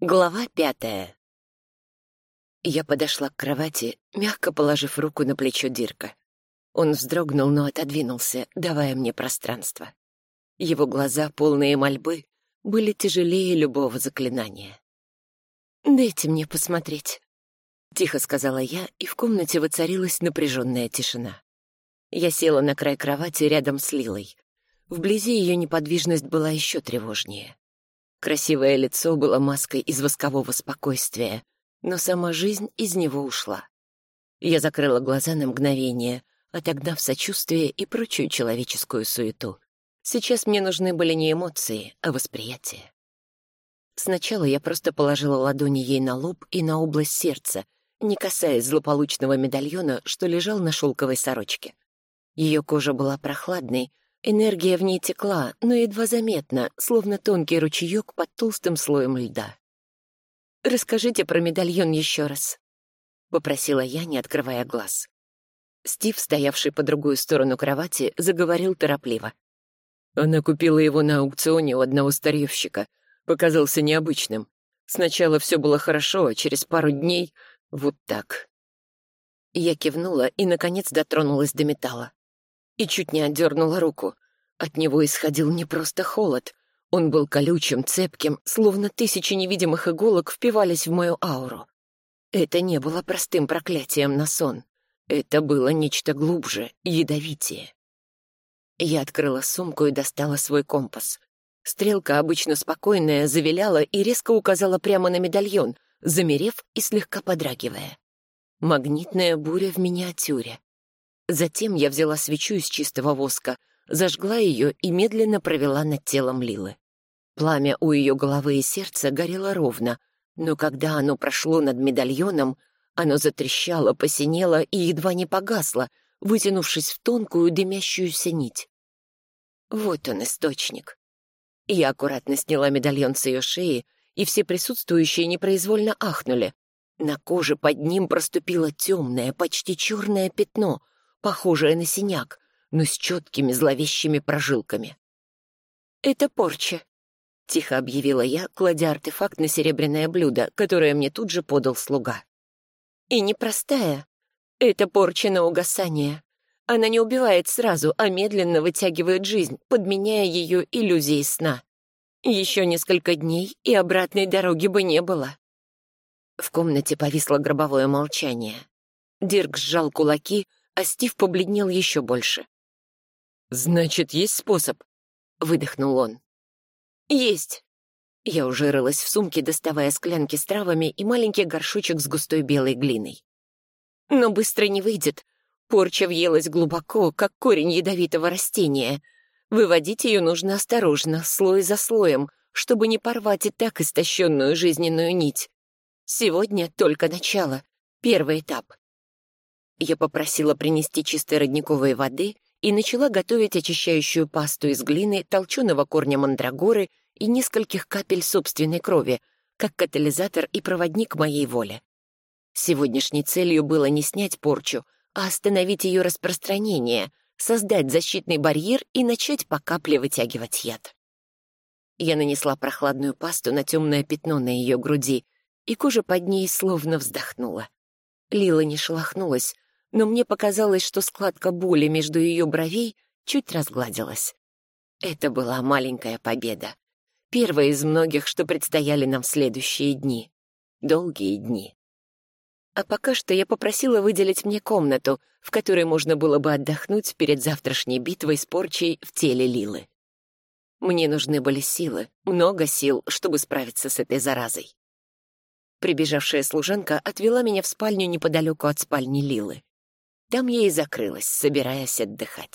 Глава пятая. Я подошла к кровати, мягко положив руку на плечо Дирка. Он вздрогнул, но отодвинулся, давая мне пространство. Его глаза, полные мольбы, были тяжелее любого заклинания. «Дайте мне посмотреть», — тихо сказала я, и в комнате воцарилась напряженная тишина. Я села на край кровати рядом с Лилой. Вблизи ее неподвижность была еще тревожнее. Красивое лицо было маской из воскового спокойствия, но сама жизнь из него ушла. Я закрыла глаза на мгновение, отогнав сочувствие и прочую человеческую суету. Сейчас мне нужны были не эмоции, а восприятие. Сначала я просто положила ладони ей на лоб и на область сердца, не касаясь злополучного медальона, что лежал на шелковой сорочке. Ее кожа была прохладной, Энергия в ней текла, но едва заметно, словно тонкий ручеек под толстым слоем льда. «Расскажите про медальон еще раз», — попросила я, не открывая глаз. Стив, стоявший по другую сторону кровати, заговорил торопливо. Она купила его на аукционе у одного старьевщика. Показался необычным. Сначала все было хорошо, а через пару дней — вот так. Я кивнула и, наконец, дотронулась до металла и чуть не отдернула руку. От него исходил не просто холод. Он был колючим, цепким, словно тысячи невидимых иголок впивались в мою ауру. Это не было простым проклятием на сон. Это было нечто глубже, ядовитее. Я открыла сумку и достала свой компас. Стрелка, обычно спокойная, завиляла и резко указала прямо на медальон, замерев и слегка подрагивая. Магнитная буря в миниатюре. Затем я взяла свечу из чистого воска, зажгла ее и медленно провела над телом Лилы. Пламя у ее головы и сердца горело ровно, но когда оно прошло над медальоном, оно затрещало, посинело и едва не погасло, вытянувшись в тонкую дымящуюся нить. Вот он, источник. Я аккуратно сняла медальон с ее шеи, и все присутствующие непроизвольно ахнули. На коже под ним проступило темное, почти черное пятно — похожее на синяк, но с четкими зловещими прожилками. «Это порча», — тихо объявила я, кладя артефакт на серебряное блюдо, которое мне тут же подал слуга. «И непростая. Это порча на угасание. Она не убивает сразу, а медленно вытягивает жизнь, подменяя ее иллюзией сна. Еще несколько дней, и обратной дороги бы не было». В комнате повисло гробовое молчание. Дирк сжал кулаки, а Стив побледнел еще больше. «Значит, есть способ?» — выдохнул он. «Есть». Я уже рылась в сумке, доставая склянки с травами и маленький горшочек с густой белой глиной. Но быстро не выйдет. Порча въелась глубоко, как корень ядовитого растения. Выводить ее нужно осторожно, слой за слоем, чтобы не порвать и так истощенную жизненную нить. Сегодня только начало, первый этап. Я попросила принести чистой родниковой воды и начала готовить очищающую пасту из глины, толченого корня мандрагоры и нескольких капель собственной крови, как катализатор и проводник моей воли. Сегодняшней целью было не снять порчу, а остановить ее распространение, создать защитный барьер и начать по капле вытягивать яд. Я нанесла прохладную пасту на темное пятно на ее груди, и кожа под ней словно вздохнула. Лила не шелохнулась, но мне показалось, что складка боли между ее бровей чуть разгладилась. Это была маленькая победа. Первая из многих, что предстояли нам следующие дни. Долгие дни. А пока что я попросила выделить мне комнату, в которой можно было бы отдохнуть перед завтрашней битвой с порчей в теле Лилы. Мне нужны были силы, много сил, чтобы справиться с этой заразой. Прибежавшая служанка отвела меня в спальню неподалеку от спальни Лилы. Там я и закрылась, собираясь отдыхать.